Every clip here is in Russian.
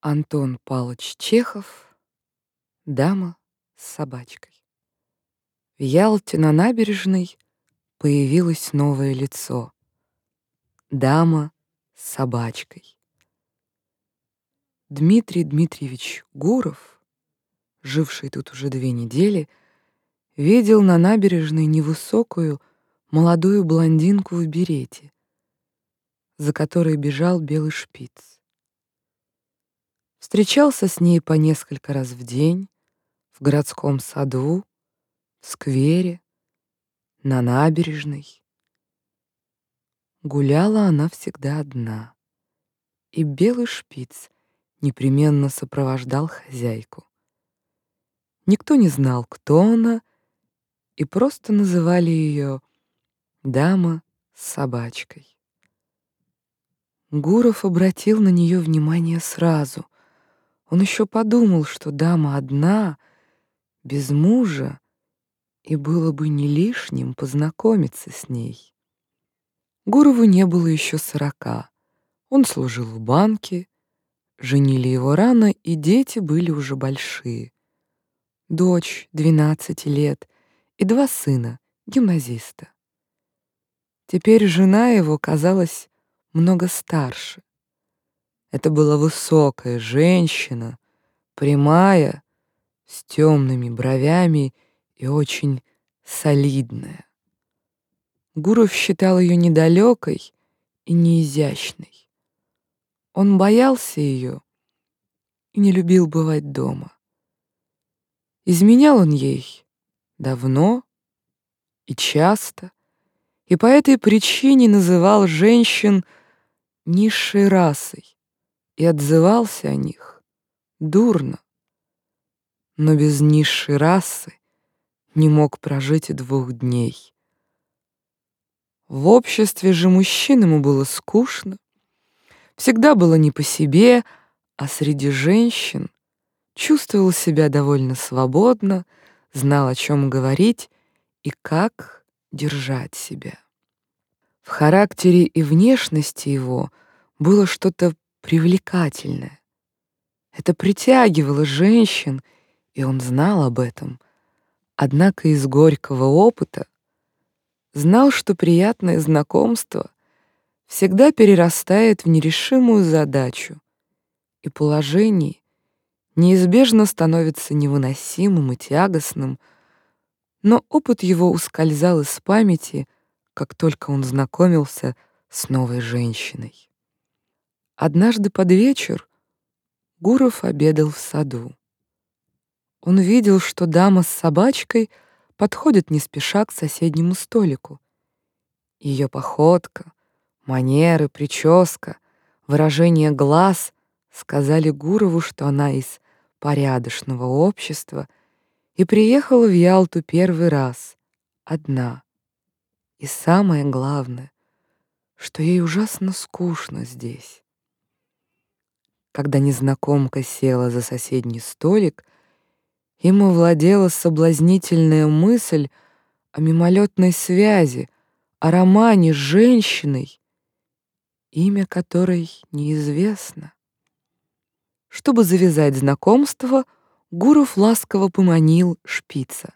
Антон Палыч Чехов «Дама с собачкой». В Ялте на набережной появилось новое лицо. Дама с собачкой. Дмитрий Дмитриевич Гуров, живший тут уже две недели, видел на набережной невысокую молодую блондинку в берете, за которой бежал белый шпиц. Встречался с ней по несколько раз в день в городском саду, в сквере, на набережной. Гуляла она всегда одна, и белый шпиц непременно сопровождал хозяйку. Никто не знал, кто она, и просто называли ее «дама с собачкой». Гуров обратил на нее внимание сразу — он еще подумал, что дама одна, без мужа, и было бы не лишним познакомиться с ней. Гурову не было еще сорока. Он служил в банке, женили его рано, и дети были уже большие. Дочь, 12 лет, и два сына, гимназиста. Теперь жена его казалась много старше. Это была высокая женщина, прямая, с темными бровями и очень солидная. Гуров считал ее недалекой и неизящной. Он боялся ее и не любил бывать дома. Изменял он ей давно и часто, и по этой причине называл женщин низшей расой и отзывался о них дурно, но без низшей расы не мог прожить и двух дней. В обществе же мужчин ему было скучно, всегда было не по себе, а среди женщин чувствовал себя довольно свободно, знал, о чем говорить и как держать себя. В характере и внешности его было что-то привлекательное. Это притягивало женщин, и он знал об этом. Однако из горького опыта знал, что приятное знакомство всегда перерастает в нерешимую задачу, и положение неизбежно становится невыносимым и тягостным, но опыт его ускользал из памяти, как только он знакомился с новой женщиной. Однажды под вечер Гуров обедал в саду. Он видел, что дама с собачкой подходит не спеша к соседнему столику. Ее походка, манеры, прическа, выражение глаз сказали Гурову, что она из порядочного общества и приехала в Ялту первый раз, одна. И самое главное, что ей ужасно скучно здесь. Когда незнакомка села за соседний столик, ему владела соблазнительная мысль о мимолетной связи, о романе с женщиной, имя которой неизвестно. Чтобы завязать знакомство, Гуров ласково поманил шпица.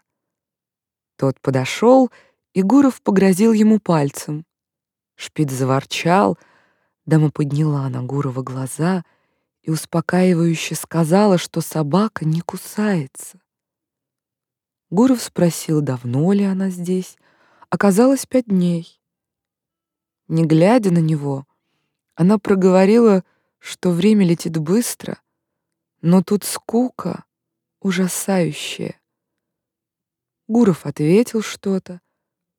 Тот подошел, и Гуров погрозил ему пальцем. Шпиц заворчал, дама подняла на Гурова глаза — и успокаивающе сказала, что собака не кусается. Гуров спросил, давно ли она здесь. Оказалось, пять дней. Не глядя на него, она проговорила, что время летит быстро, но тут скука ужасающая. Гуров ответил что-то,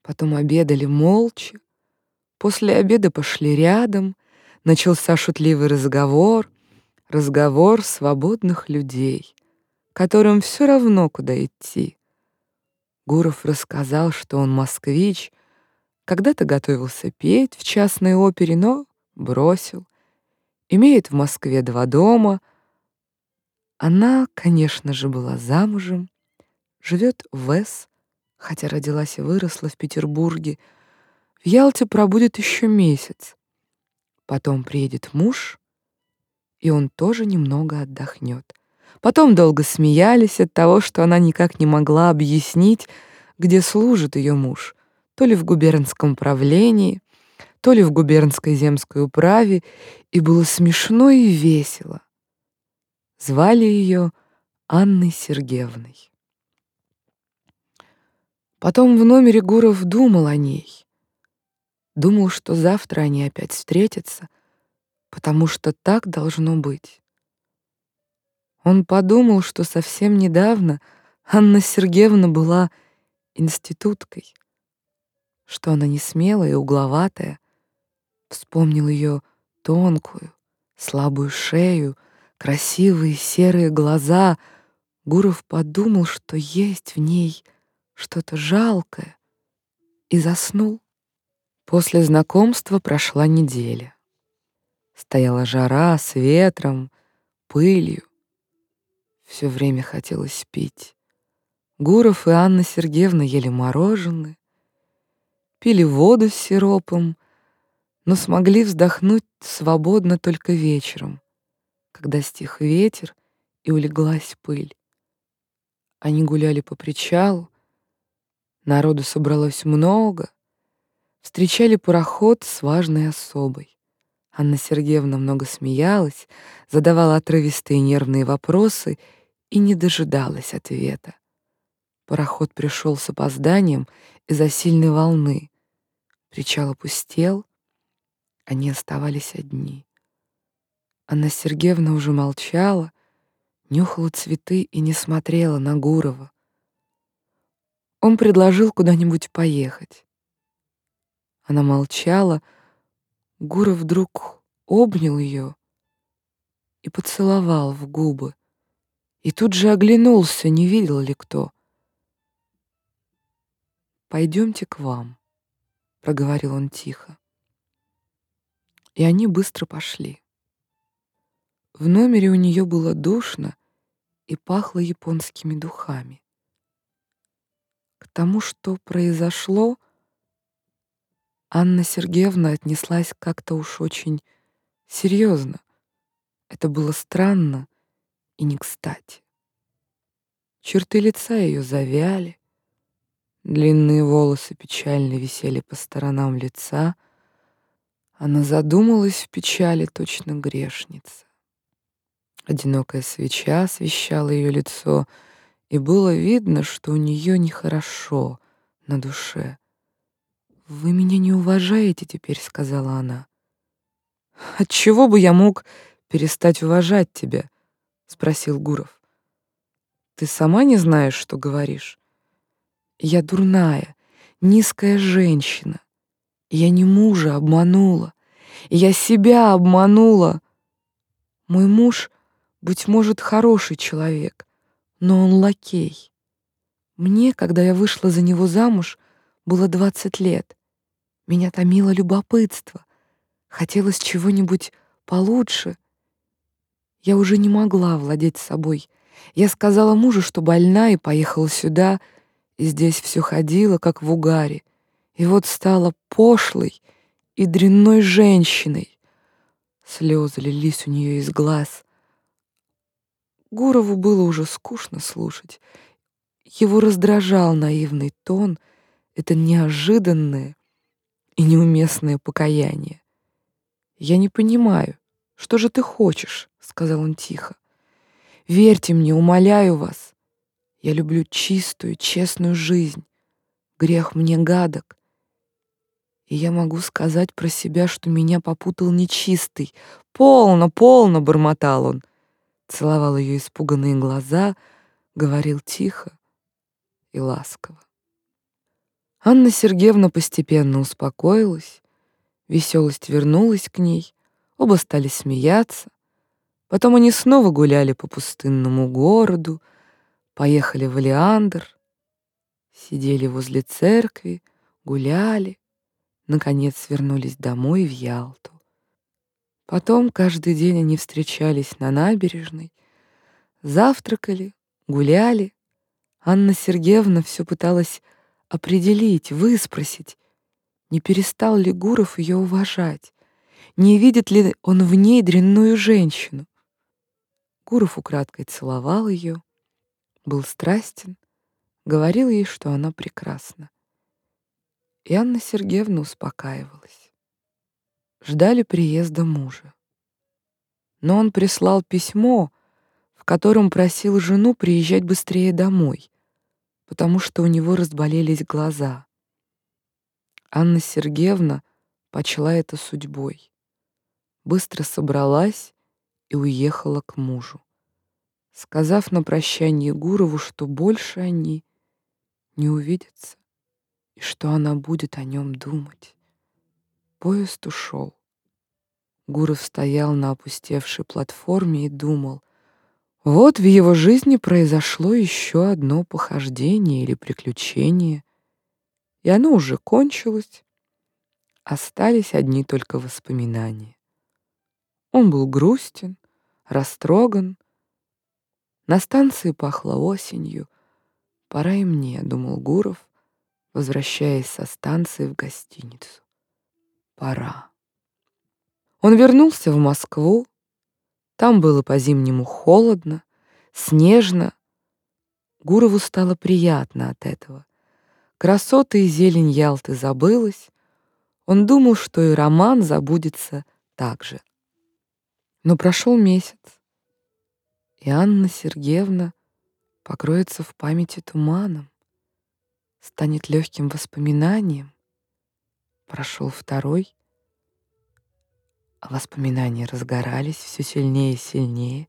потом обедали молча. После обеда пошли рядом, начался шутливый разговор, разговор свободных людей, которым все равно, куда идти. Гуров рассказал, что он москвич, когда-то готовился петь в частной опере, но бросил. Имеет в Москве два дома. Она, конечно же, была замужем, живет в С, хотя родилась и выросла в Петербурге. В Ялте пробудет еще месяц. Потом приедет муж, и он тоже немного отдохнет. Потом долго смеялись от того, что она никак не могла объяснить, где служит ее муж, то ли в губернском правлении, то ли в губернской земской управе, и было смешно и весело. Звали ее Анной Сергеевной. Потом в номере Гуров думал о ней. Думал, что завтра они опять встретятся, потому что так должно быть. Он подумал, что совсем недавно Анна Сергеевна была институткой, что она не смелая и угловатая. Вспомнил ее тонкую, слабую шею, красивые серые глаза. Гуров подумал, что есть в ней что-то жалкое, и заснул. После знакомства прошла неделя. Стояла жара с ветром, пылью. Все время хотелось пить. Гуров и Анна Сергеевна ели мороженое, пили воду с сиропом, но смогли вздохнуть свободно только вечером, когда стих ветер и улеглась пыль. Они гуляли по причалу, Народу собралось много. Встречали пароход с важной особой. Анна Сергеевна много смеялась, задавала отрывистые нервные вопросы и не дожидалась ответа. Пароход пришел с опозданием из-за сильной волны. Причал опустел, они оставались одни. Анна Сергеевна уже молчала, нюхала цветы и не смотрела на Гурова. Он предложил куда-нибудь поехать. Она молчала. Гуров вдруг обнял ее и поцеловал в губы. И тут же оглянулся, не видел ли кто. «Пойдемте к вам», — проговорил он тихо. И они быстро пошли. В номере у нее было душно и пахло японскими духами. К тому, что произошло, Анна Сергеевна отнеслась как-то уж очень серьезно. Это было странно и не кстати. Черты лица ее завяли, длинные волосы печально висели по сторонам лица. Она задумалась в печали, точно грешница. Одинокая свеча освещала ее лицо — и было видно, что у нее нехорошо на душе. «Вы меня не уважаете теперь», — сказала она. «Отчего бы я мог перестать уважать тебя?» — спросил Гуров. «Ты сама не знаешь, что говоришь? Я дурная, низкая женщина. Я не мужа обманула, я себя обманула. Мой муж, быть может, хороший человек, но он лакей. Мне, когда я вышла за него замуж, было двадцать лет. Меня томило любопытство. Хотелось чего-нибудь получше. Я уже не могла владеть собой. Я сказала мужу, что больна, и поехала сюда, и здесь все ходило, как в угаре. И вот стала пошлой и дрянной женщиной. Слезы лились у нее из глаз. Гурову было уже скучно слушать. Его раздражал наивный тон, это неожиданное и неуместное покаяние. «Я не понимаю, что же ты хочешь?» — сказал он тихо. «Верьте мне, умоляю вас. Я люблю чистую, честную жизнь. Грех мне гадок. И я могу сказать про себя, что меня попутал нечистый. Полно, полно!» — бормотал он целовал ее испуганные глаза, говорил тихо и ласково. Анна Сергеевна постепенно успокоилась, веселость вернулась к ней, оба стали смеяться. Потом они снова гуляли по пустынному городу, поехали в Леандр, сидели возле церкви, гуляли, наконец вернулись домой в Ялту. Потом каждый день они встречались на набережной, завтракали, гуляли. Анна Сергеевна все пыталась определить, выспросить, не перестал ли Гуров ее уважать, не видит ли он в ней дрянную женщину. Гуров украдкой целовал ее, был страстен, говорил ей, что она прекрасна. И Анна Сергеевна успокаивалась. Ждали приезда мужа. Но он прислал письмо, в котором просил жену приезжать быстрее домой, потому что у него разболелись глаза. Анна Сергеевна почла это судьбой. Быстро собралась и уехала к мужу, сказав на прощание Гурову, что больше они не увидятся и что она будет о нем думать. Поезд ушел. Гуров стоял на опустевшей платформе и думал, вот в его жизни произошло еще одно похождение или приключение, и оно уже кончилось, остались одни только воспоминания. Он был грустен, растроган. На станции пахло осенью. Пора и мне, думал Гуров, возвращаясь со станции в гостиницу. Пора. Он вернулся в Москву. Там было по-зимнему холодно, снежно. Гурову стало приятно от этого. Красоты и зелень Ялты забылась. Он думал, что и роман забудется так же. Но прошел месяц, и Анна Сергеевна покроется в памяти туманом станет легким воспоминанием. Прошел второй, воспоминания разгорались все сильнее и сильнее.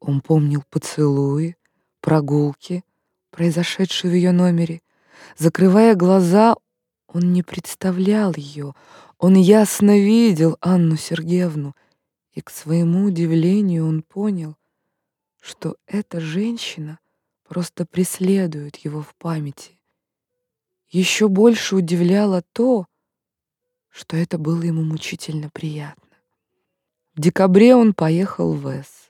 Он помнил поцелуи, прогулки, произошедшие в ее номере. Закрывая глаза, он не представлял ее. Он ясно видел Анну Сергеевну, и к своему удивлению он понял, что эта женщина просто преследует его в памяти. Еще больше удивляло то, что это было ему мучительно приятно. В декабре он поехал в С,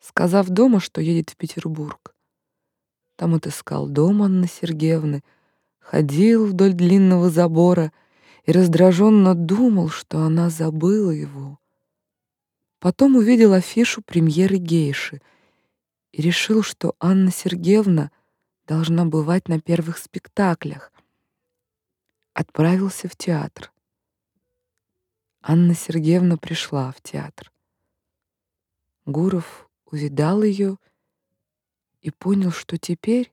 сказав дома, что едет в Петербург. Там отыскал дом Анны Сергеевны, ходил вдоль длинного забора и раздраженно думал, что она забыла его. Потом увидел афишу премьеры «Гейши» и решил, что Анна Сергеевна — должна бывать на первых спектаклях. Отправился в театр. Анна Сергеевна пришла в театр. Гуров увидал ее и понял, что теперь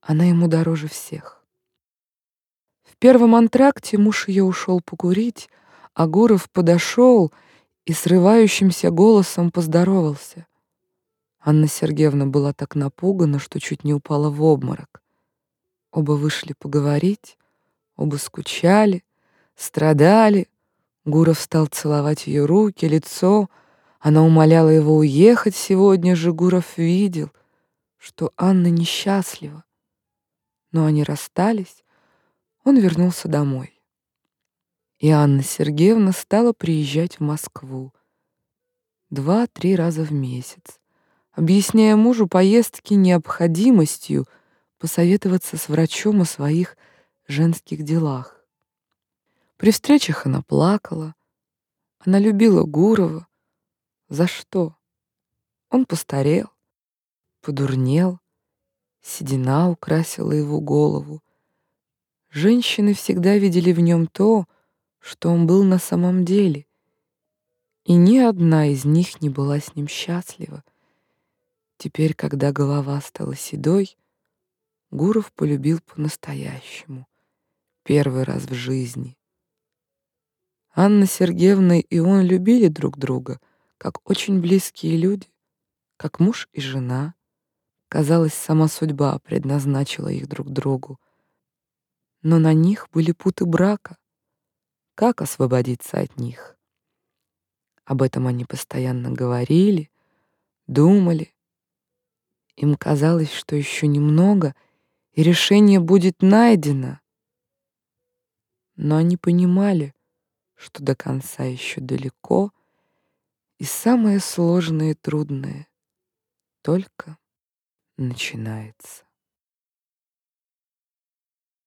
она ему дороже всех. В первом антракте муж ее ушел покурить, а Гуров подошел и срывающимся голосом поздоровался. Анна Сергеевна была так напугана, что чуть не упала в обморок. Оба вышли поговорить, оба скучали, страдали. Гуров стал целовать ее руки, лицо. Она умоляла его уехать сегодня же. Гуров видел, что Анна несчастлива. Но они расстались, он вернулся домой. И Анна Сергеевна стала приезжать в Москву два-три раза в месяц объясняя мужу поездки необходимостью посоветоваться с врачом о своих женских делах. При встречах она плакала. Она любила Гурова. За что? Он постарел, подурнел, седина украсила его голову. Женщины всегда видели в нем то, что он был на самом деле, и ни одна из них не была с ним счастлива. Теперь, когда голова стала седой, Гуров полюбил по-настоящему, первый раз в жизни. Анна Сергеевна и он любили друг друга, как очень близкие люди, как муж и жена. Казалось, сама судьба предназначила их друг другу. Но на них были путы брака. Как освободиться от них? Об этом они постоянно говорили, думали, им казалось, что еще немного, и решение будет найдено. Но они понимали, что до конца еще далеко, и самое сложное и трудное только начинается.